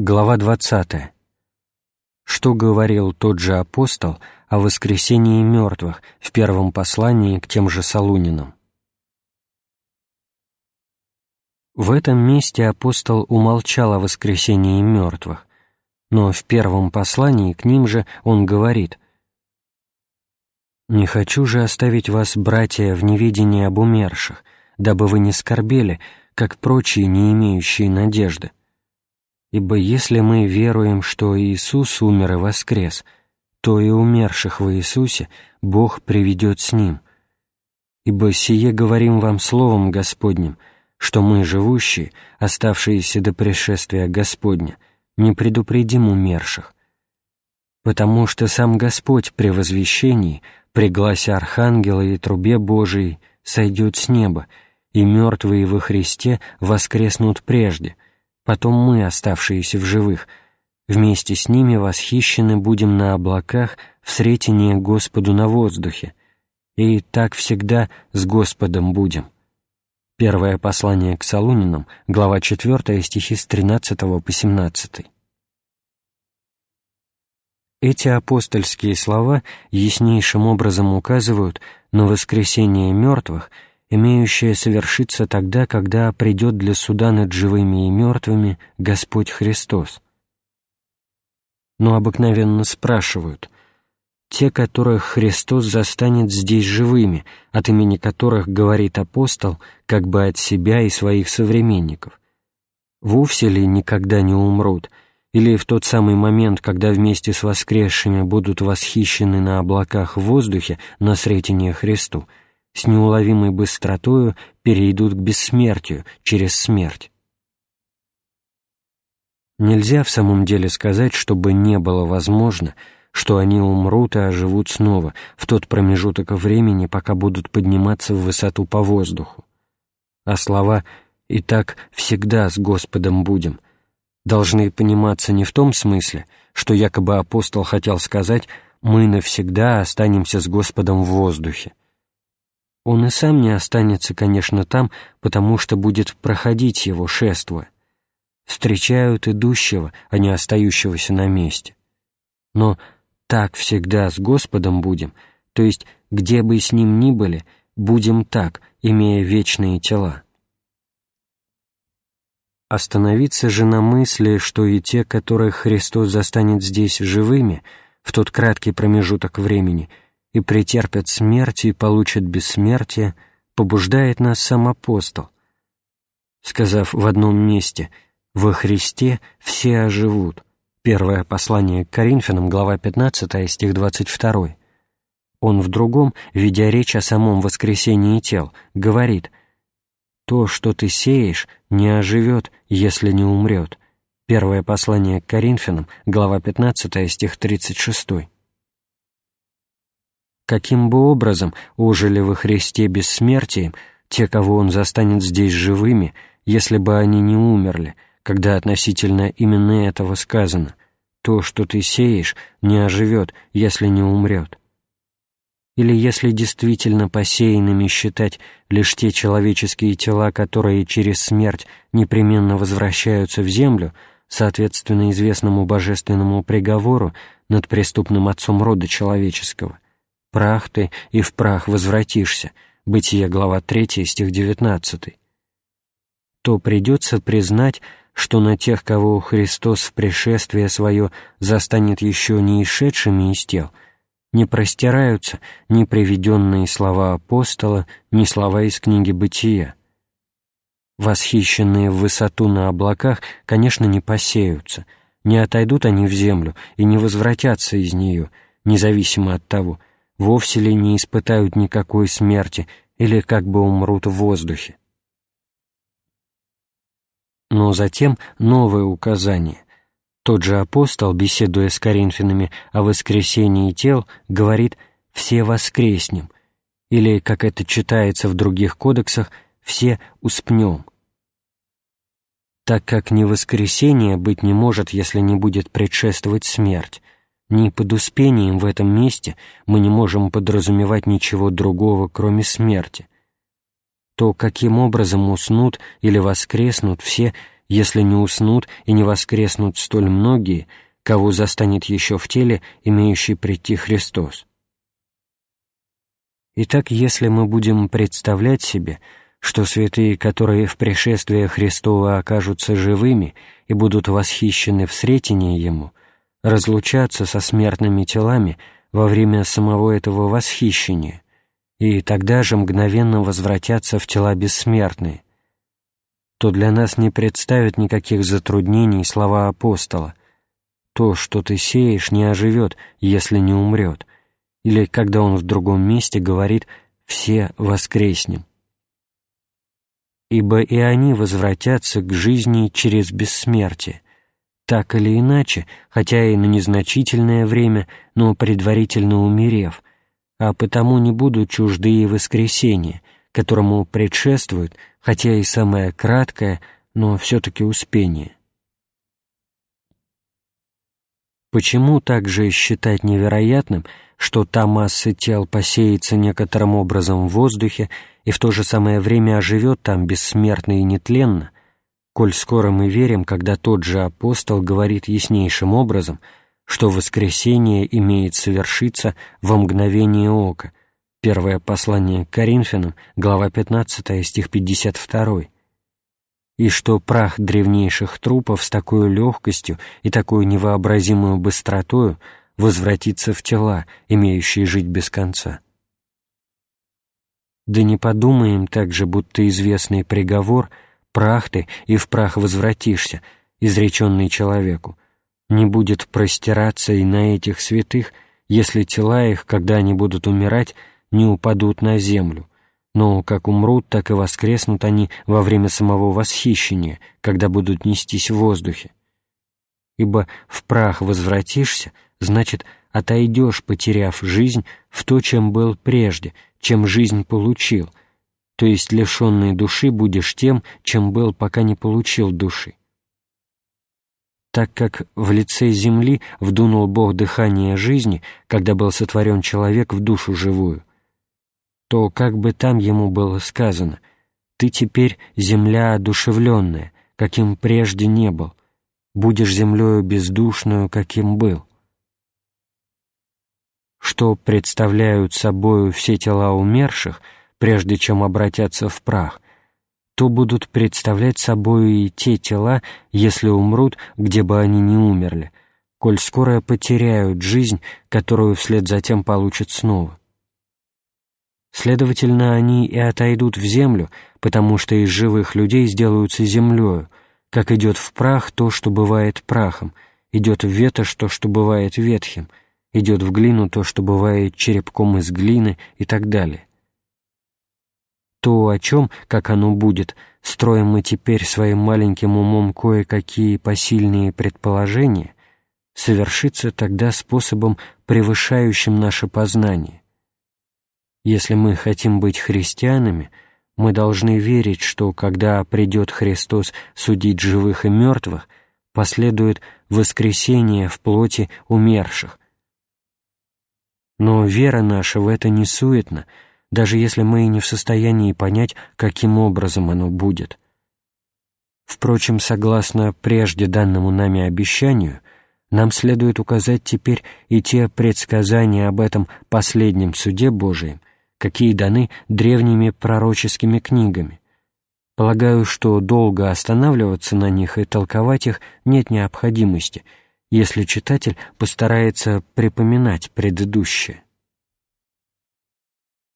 Глава 20. Что говорил тот же апостол о воскресении мертвых в первом послании к тем же Солунинам? В этом месте апостол умолчал о воскресении мертвых, но в первом послании к ним же он говорит «Не хочу же оставить вас, братья, в неведении об умерших, дабы вы не скорбели, как прочие, не имеющие надежды. Ибо если мы веруем, что Иисус умер и воскрес, то и умерших в Иисусе Бог приведет с Ним. Ибо сие говорим вам Словом Господним, что мы, живущие, оставшиеся до пришествия Господня, не предупредим умерших. Потому что сам Господь при возвещении, при гласе Архангела и трубе Божией, сойдет с неба, и мертвые во Христе воскреснут прежде — потом мы, оставшиеся в живых, вместе с ними восхищены будем на облаках в сретении Господу на воздухе, и так всегда с Господом будем». Первое послание к Солунинам, глава 4, стихи с 13 по 17. Эти апостольские слова яснейшим образом указывают на воскресение мертвых – имеющее совершиться тогда, когда придет для суда над живыми и мертвыми Господь Христос. Но обыкновенно спрашивают, те, которых Христос застанет здесь живыми, от имени которых говорит апостол, как бы от себя и своих современников, вовсе ли никогда не умрут, или в тот самый момент, когда вместе с воскресшими будут восхищены на облаках в воздухе на сретение Христу, с неуловимой быстротою перейдут к бессмертию через смерть. Нельзя в самом деле сказать, чтобы не было возможно, что они умрут и оживут снова в тот промежуток времени, пока будут подниматься в высоту по воздуху. А слова «и так всегда с Господом будем» должны пониматься не в том смысле, что якобы апостол хотел сказать «мы навсегда останемся с Господом в воздухе», он и сам не останется, конечно, там, потому что будет проходить его шествуя. Встречают идущего, а не остающегося на месте. Но так всегда с Господом будем, то есть где бы с Ним ни были, будем так, имея вечные тела. Остановиться же на мысли, что и те, которых Христос застанет здесь живыми, в тот краткий промежуток времени — и претерпят смерть и получат бессмертие, побуждает нас сам апостол, сказав в одном месте «Во Христе все оживут» Первое послание к Коринфянам, глава 15, стих 22. Он в другом, ведя речь о самом воскресении тел, говорит «То, что ты сеешь, не оживет, если не умрет». Первое послание к Коринфянам, глава 15, стих 36 каким бы образом ожили во Христе бессмертием те, кого Он застанет здесь живыми, если бы они не умерли, когда относительно именно этого сказано «то, что ты сеешь, не оживет, если не умрет». Или если действительно посеянными считать лишь те человеческие тела, которые через смерть непременно возвращаются в землю, соответственно известному божественному приговору над преступным отцом рода человеческого – прах ты, и в прах возвратишься» Бытие, глава 3, стих 19, то придется признать, что на тех, кого Христос в пришествие свое застанет еще не исшедшими из тел, не простираются ни приведенные слова апостола, ни слова из книги «Бытия». Восхищенные в высоту на облаках, конечно, не посеются, не отойдут они в землю и не возвратятся из нее, независимо от того, вовсе ли не испытают никакой смерти или как бы умрут в воздухе. Но затем новое указание. Тот же апостол, беседуя с коринфянами о воскресении тел, говорит «все воскреснем», или, как это читается в других кодексах, «все успнем». Так как ни воскресения быть не может, если не будет предшествовать смерть, ни под успением в этом месте мы не можем подразумевать ничего другого, кроме смерти, то каким образом уснут или воскреснут все, если не уснут и не воскреснут столь многие, кого застанет еще в теле, имеющий прийти Христос. Итак, если мы будем представлять себе, что святые, которые в пришествии Христова окажутся живыми и будут восхищены в сретении Ему, разлучаться со смертными телами во время самого этого восхищения, и тогда же мгновенно возвратятся в тела бессмертные, то для нас не представит никаких затруднений слова апостола «То, что ты сеешь, не оживет, если не умрет», или когда он в другом месте говорит «все воскреснем». Ибо и они возвратятся к жизни через бессмертие, так или иначе, хотя и на незначительное время, но предварительно умерев, а потому не будут чужды и воскресения, которому предшествует, хотя и самое краткое, но все-таки успение. Почему также считать невероятным, что та масса тел посеется некоторым образом в воздухе и в то же самое время оживет там бессмертно и нетленно, коль скоро мы верим, когда тот же апостол говорит яснейшим образом, что воскресение имеет совершиться во мгновение ока. Первое послание к Коринфянам, глава 15, стих 52. И что прах древнейших трупов с такой легкостью и такой невообразимую быстротою возвратится в тела, имеющие жить без конца. Да не подумаем также, будто известный приговор — прах ты и в прах возвратишься, изреченный человеку, не будет простираться и на этих святых, если тела их, когда они будут умирать, не упадут на землю, но как умрут, так и воскреснут они во время самого восхищения, когда будут нестись в воздухе. Ибо в прах возвратишься, значит, отойдешь, потеряв жизнь, в то, чем был прежде, чем жизнь получил, то есть лишенный души будешь тем, чем был, пока не получил души. Так как в лице земли вдунул Бог дыхание жизни, когда был сотворен человек в душу живую, то как бы там ему было сказано «Ты теперь земля одушевленная, каким прежде не был, будешь землею бездушную, каким был». Что представляют собою все тела умерших — прежде чем обратятся в прах, то будут представлять собою и те тела, если умрут, где бы они ни умерли, коль скоро потеряют жизнь, которую вслед за тем получат снова. Следовательно, они и отойдут в землю, потому что из живых людей сделаются землею, как идет в прах то, что бывает прахом, идет в ветошь то, что бывает ветхим, идет в глину то, что бывает черепком из глины и так далее. То, о чем, как оно будет, строим мы теперь своим маленьким умом кое-какие посильные предположения, совершится тогда способом, превышающим наше познание. Если мы хотим быть христианами, мы должны верить, что когда придет Христос судить живых и мертвых, последует воскресение в плоти умерших. Но вера наша в это не суетна — даже если мы и не в состоянии понять, каким образом оно будет. Впрочем, согласно прежде данному нами обещанию, нам следует указать теперь и те предсказания об этом последнем суде Божием, какие даны древними пророческими книгами. Полагаю, что долго останавливаться на них и толковать их нет необходимости, если читатель постарается припоминать предыдущее.